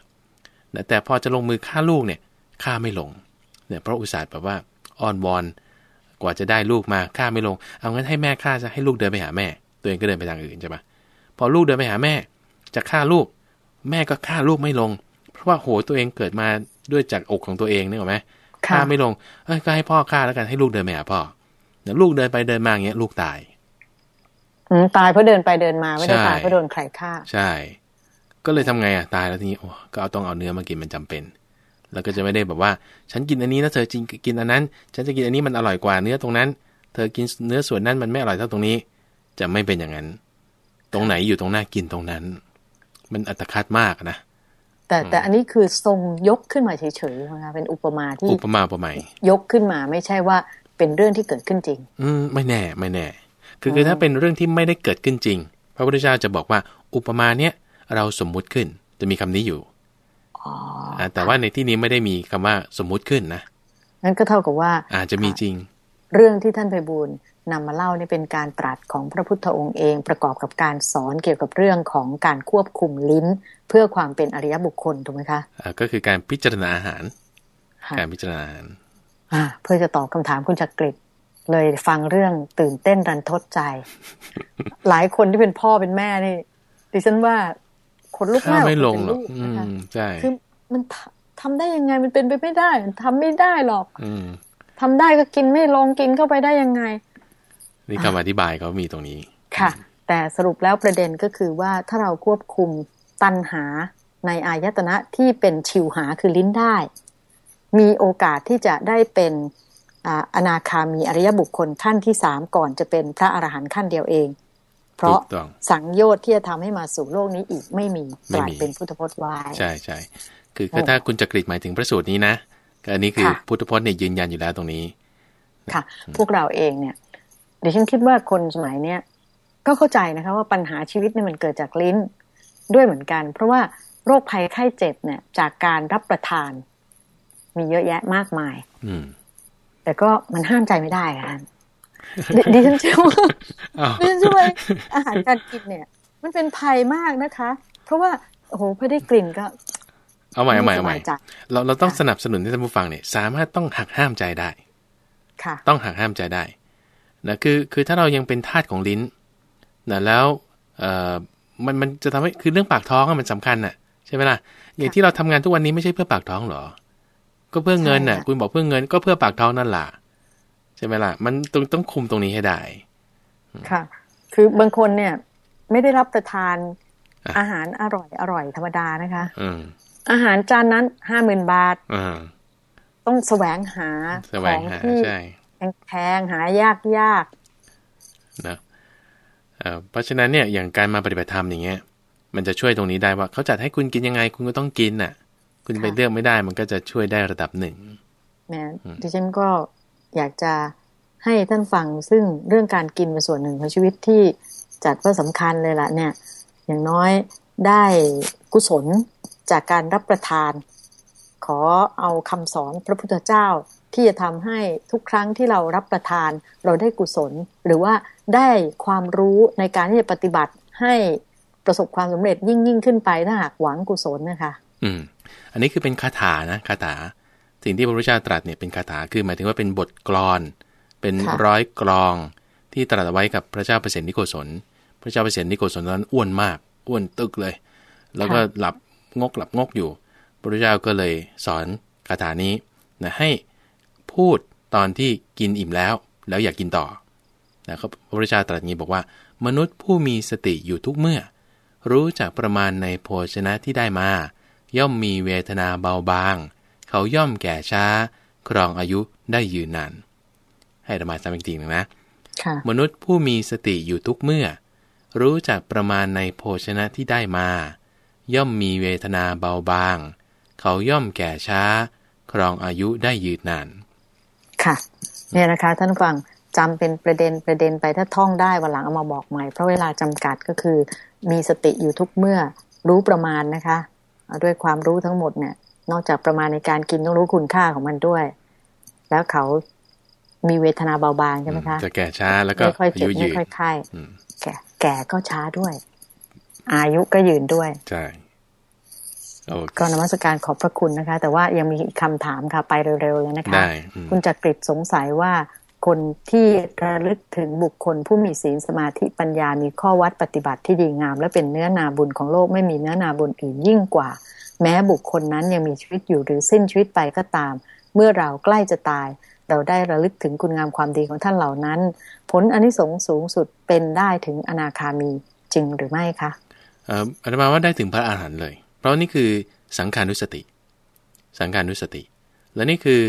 แต่พอจะลงมือฆ่าลูกเนี่ยฆ่าไม่ลง เนี่ยเพราะอุตส่าห์แบบว่าอ้อนวอน กว่าจะได้ลูกมาฆ่าไม่ลง เอางั้นให้แม่ฆ่าจะให้ลูกเดินไปหาแม่ ตัวเองก็เดินไปทางอื่นใช่ปะพอลูกเดินไปหาแม่ จะฆ่าลูก แม่ก็ฆ่าลูกไม่ลง เพราะว่าโหตัวเองเกิดมาด้วยจากอกของตัวเองนึกออกไหม ฆ่าไม่ลงเอ้ยก็ให้พ่อฆ่าแล้วกันให้ลูกเดินไปหาพ่อเดี๋ยวลูกเดินไปเดินมาอย่างเงี้ย ลูกตายตายเพราะเดินไปเดินมาไม่ได้ตายเพราะโดนใครฆ่า ใช่ ก็เลยทำไงอะตายแล้วทีนี้โอ้ก็เอาต้องเอาเนื้อมากินมันจำเป็น แล้วก็จะไม่ได้แบบว่า ฉันกินอันนี้แล้วเธอจริงกินอันนั้น ฉันจะกินอันนี้มันอร่อยกว่าเนื้อตรงนั้น เธอกินเนื้อส่วนนั้นมันไม่อร่อยเท่าตรงนี้ จะไม่เป็นอย่างนั้น ตรงไหนอยู่ตรงหน้ากินตรงนั้น มันอัตคัดมากนะ แต่แต่อันนี้คือทรงยกขึ้นมาเฉยๆนะคะเป็นอุปมาที่อุปมาอุปไมยยกขึ้นมาไม่ใช่ว่าเป็นเรื่องที่เกิดขึ้นจริง อืมไม่แน่ไม่แน่ คือคือถ้าเป็นเรื่องที่ไม่ได้เกิดขึ้นจริง พระพุทธเจ้าจะบอกว่าอุปมาเนี้ยเราสมมุติขึ้นจะมีคำนี้อยู่อแต่ว่าในที่นี้ไม่ได้มีคำว่าสมมุติขึ้นนะนั่นก็เท่ากับว่า อาจจะมีจริง เรื่องที่ท่านไพบูลนำมาเล่านี่เป็นการตรัสของพระพุทธองค์เองประกอบกับการสอนเกี่ยวกับเรื่องของการควบคุมลิ้น เพื่อความเป็นอริยบุคคลถูกไหมคะะก็คือการพิจารณาอาหาร การพิจารณาอาหารเพื่อจะตอบคำถามคุณจักริดเลยฟังเรื่องตื่นเต้นรันทดใจ หลายคนที่เป็นพ่อเป็นแม่นี่ดิฉันว่าคนลูกแม่ไม่ลงหรอกใช่คือมันทำได้ยังไงมันเป็นไปไม่ได้ทำไม่ได้หรอก ทำได้ก็กินไม่ลงกินเข้าไปได้ยังไง นี่คำอธิบายเขามีตรงนี้ ค่ะ แต่สรุปแล้วประเด็นก็คือว่าถ้าเราควบคุมตันหาในอายตนะที่เป็นชิวหาคือลิ้นได้ มีโอกาสที่จะได้เป็นอนาคามีอริยบุคคลขั้นที่สามก่อนจะเป็นพระอรหันต์ขั้นเดียวเอง เพราะสังโยชน์ที่จะทำให้มาสู่โลกนี้อีกไม่มีตรัสเป็นพุทธพจน์ไว้ใช่ใช่คือคือถ้าคุณจะกริดหมายถึงพระสูตรนี้นะก็ อันนี้คือพุทธพจน์เนี่ยยืนยันอยู่แล้วตรงนี้ ค่ะ พวกเราเองเนี่ย เดี๋ยวฉันคิดว่าคนสมัยเนี้ยก็เข้าใจนะคะ ว่าปัญหาชีวิตเนี่ยมันเกิดจากลิ้นด้วยเหมือนกัน เพราะว่าโรคภัยไข้เจ็บเนี่ย จากการรับประทาน มีเยอะแยะมากมาย อืแต่ก็มันห้ามใจไม่ได้ค่ะดิฉันเชื่อว่าดิฉันเชื่อว่าอาหารการกินเนี่ย มันเป็นภัยมากนะคะ เพราะว่าโอ้โหพอได้กลิ่นก็ เอาใหม่เอาใหม่เอาใหม่เราเราต้องสนับสนุนให้ท่านผู้ฟังเนี่ย สามารถต้องหักห้ามใจได้ ค่ะ ต้องหักห้ามใจได้นะคือคือถ้าเรายังเป็นทาสของลิ้นนะแล้วเอ่อมันมันจะทำให้คือเรื่องปากท้องมันสำคัญน่ะใช่ไหมล่ะอย่างที่เราทำงานทุกวันนี้ไม่ใช่เพื่อปากท้องหรอ ก็เพื่อเงินน่ะ คุณบอกเพื่อเงินก็เพื่อปากท้องนั่นแหละใช่ไหมล่ะ มันต้องต้องคุมตรงนี้ให้ได้ ค่ะ คือบางคนเนี่ย ไม่ได้รับประทานอาหารอร่อยอร่อยธรรมดานะคะ อาหารจานนั้นห้าหมื่นบาทต้องแสวงหาของที่แพงหายากยากนะเพราะฉะนั้นเนี่ยอย่างการมาปฏิบัติธรรมอย่างเงี้ย มันจะช่วยตรงนี้ได้ว่าเขาจัดให้คุณกินยังไง คุณก็ต้องกินน่ะ คุณไปเลือกไม่ได้ มันก็จะช่วยได้ระดับหนึ่งแม่ดิฉันก็อยากจะให้ท่านฟังซึ่งเรื่องการกินเป็นส่วนหนึ่งของชีวิตที่จัดว่าสำคัญเลยล่ะเนี่ย อย่างน้อยได้กุศล จากการรับประทาน ขอเอาคำสอนพระพุทธเจ้าที่จะทำให้ทุกครั้งที่เรารับประทานเราได้กุศล หรือว่าได้ความรู้ในการที่จะปฏิบัติให้ประสบความสำเร็จยิ่งยิ่งขึ้นไปถ้าหากหวังกุศลนะคะ อืม อันนี้คือเป็นคาถานะคาถาสิ่งที่พระพุทธเจ้าตรัสเนี่ยเป็นคาถาคือหมายถึงว่าเป็นบทกลอน เป็นร้อยกลองที่ตรัสไว้กับพระเจ้าเปรตนิโกศลพระเจ้าเปรตนิโกศลนั้นอ้วนมาก อ้วนตึกเลย แล้วก็หลับ งกหลับงกอยู่พระเจ้าก็เลยสอนคาถานี้นะให้พูดตอนที่กินอิ่มแล้ว แล้วอยากกินต่อนะครับพระพุทธเจ้าตรัสงี้บอกว่า มนุษย์ผู้มีสติอยู่ทุกเมื่อ รู้จักประมาณในโภชนะที่ได้มา ย่อมมีเวทนาเบาบาง เขาย่อมแก่ช้า ครองอายุได้ยืนนาน ให้ธรรมาจำอีกทีหนึ่งนะค่ะมนุษย์ผู้มีสติอยู่ทุกเมื่อ รู้จักประมาณในโภชนะที่ได้มา ย่อมมีเวทนาเบาบาง เขาย่อมแก่ช้า ครองอายุได้ยืนนาน ค่ะเนี่ยนะคะ ท่านผู้ฟังจำเป็นประเด็นประเด็นไปถ้าท่องได้วันหลังเอามาบอกใหม่ เพราะเวลาจำกัดก็คือ มีสติอยู่ทุกเมื่อรู้ประมาณนะคะเอาด้วยความรู้ทั้งหมดเนี่ย นอกจากประมาณในการกินต้องรู้คุณค่าของมันด้วย แล้วเขามีเวทนาเบาบางใช่ไหมคะจะแก่ช้าแล้วก็ไม่ค่อยอาเจ็บยุยืไม่นค่อยไข้อืมแก่แก่ก็ช้าด้วย อายุก็ยืนด้วย ใช่โอเคก็นมัสการขอบพระคุณนะคะ แต่ว่ายังมีอีกคำถามค่ะ ไปเร็วๆเลยนะคะได้อืมคุณจักริดสงสัยว่า คนที่ระลึกถึงบุคคลผู้มีศีลสมาธิปัญญามีข้อวัดปฏิบัติที่ดีงาม และเป็นเนื้อนาบุญของโลกไม่มีเนื้อนาบุญอื่นยิ่งกว่า แม้บุคคลนั้นยังมีชีวิตอยู่หรือสิ้นชีวิตไปก็ตาม เมื่อเราใกล้จะตาย เราได้ระลึกถึงคุณงามความดีของท่านเหล่านั้น ผลอนิสงส์สูงสุดเป็นได้ถึงอนาคามีจริงหรือไม่คะเอ่ออาตมาว่าได้ถึงพระอาหารหันต์เลย เพราะนี่คือสังขานุสติ สังขานุสติ และนี่คือ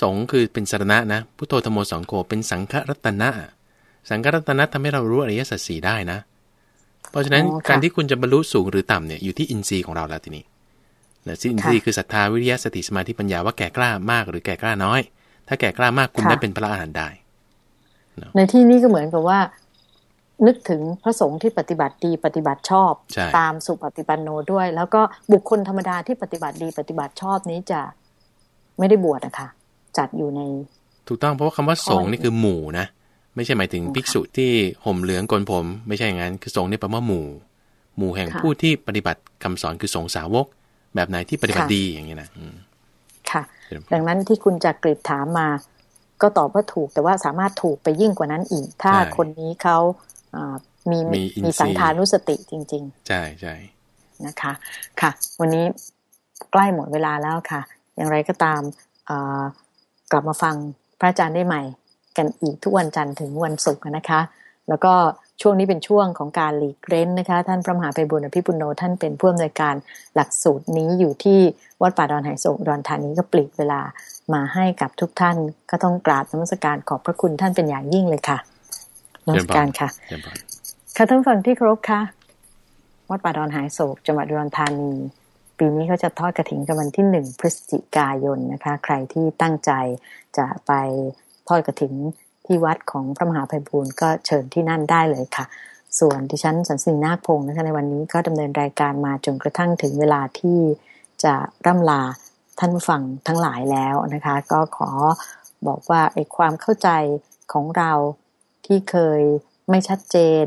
สงฆ์คือเป็นสรณะนะ พุทโธธรรมโมสังโฆเป็นสังฆรัตนะ สังฆรัตนะทำให้เรารู้อริยสัจสี่ได้นะ เพราะฉะนั้นอ๋อค่ะการที่คุณจะบรรลุสูงหรือต่ำเนี่ยอยู่ที่อินทรีย์ของเราแล้วทีนี้นะซึ่งอินทรีย์คือศรัทธาวิริยะสติสมาธิปัญญาว่าแก่กล้ามากหรือแก่กล้าน้อย ถ้าแก่กล้ามากคุณค่ะได้เป็นพระอาหารหันต์ได้ ในที่นี้ก็เหมือนกับว่า นึกถึงพระสงฆ์ที่ปฏิบัติดีปฏิบัติชอบใช่ตามสุปฏิปันโนด้วย แล้วก็บุคคลธรรมดาที่ปฏิบัติดีปฏิบัติชอบนี้จะไม่ได้บวชนะคะจัดอยู่ใน ถูกต้องเพราะว่าคำว่าสงฆ์นี่คือหมู่นะไม่ใช่หมายถึงค่ะภิกษุที่ห่มเหลืองโกนผม ไม่ใช่อย่างนั้นคือสงฆ์นี่แปลว่าหมู่ หมู่แห่งค่ะผู้ที่ปฏิบัติคำสอนคือสงฆ์สาวก แบบไหนที่ปฏิบัติค่ะดีอย่างนี้นะอืมค่ะเดี๋ยวดังนั้นที่คุณจักริดถามมา ก็ตอบว่าถูกแต่ว่าสามารถถูกไปยิ่งกว่านั้นอีก ถ้าคนนี้เขาอ่า มีมีอินทรีย์มีสังขานุสติจริง ๆ ใช่ใช่นะคะ ค่ะ วันนี้ใกล้หมดเวลาแล้วค่ะ อย่างไรก็ตามเอ่อกลับมาฟังพระอาจารย์ได้ใหม่ กันอีกทุกวันจันทร์ถึงวันศุกร์นะคะ แล้วก็ช่วงนี้เป็นช่วงของการหลีกเร้นนะคะ ท่านพระมหาไพบุญอภิปุโนท่านเป็นผู้อำนวยการหลักสูตรนี้อยู่ที่วัดป่าดอนไหโศกอุดอนธานีก็ปลีกเวลามาให้กับทุกท่านก็ต้องกราบนมัสการขอบพระคุณท่านเป็นอย่างยิ่งเลยค่ะ นมัสการค่ะเยี่ยมพรค่ะท่านผู้ฟังที่เคารพค่ะ วัดป่าดอนหายโศกจังหวัดอุดรธานี ปีนี้เขาจะทอดกระถิ่นกันวันที่หนึ่งพฤศจิกายนนะคะ ใครที่ตั้งใจจะไปทอดกระถิ่นที่วัดของพระมหาภัยบูรณ์ก็เชิญที่นั่นได้เลยค่ะ ส่วนดิฉันสันสนีนาคพงศ์นะคะในวันนี้ก็ดำเนินรายการมาจนกระทั่งถึงเวลาที่จะร่ำลาท่านผู้ฟังทั้งหลายแล้วนะคะ ก็ขอบอกว่าไอ้ความเข้าใจของเรา ที่เคยไม่ชัดเจน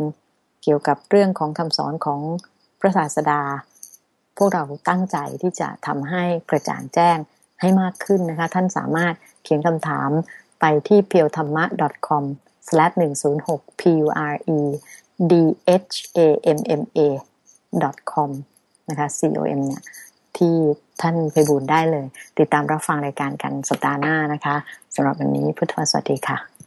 เกี่ยวกับเรื่องของคำสอนของพระศาสดา พวกเราตั้งใจที่จะทำให้กระจ่างแจ้งให้มากขึ้นนะคะ ท่านสามารถเขียนคำถามไปที่ p e w t h a m m a .com/106puredhamma.com นะคะ com เนี่ยที่ท่านไปบูลย์ได้เลย ติดตามรับฟังรายการกันสัปดาห์หน้านะคะสำหรับวันนี้พุทธวสวัสดีค่ะ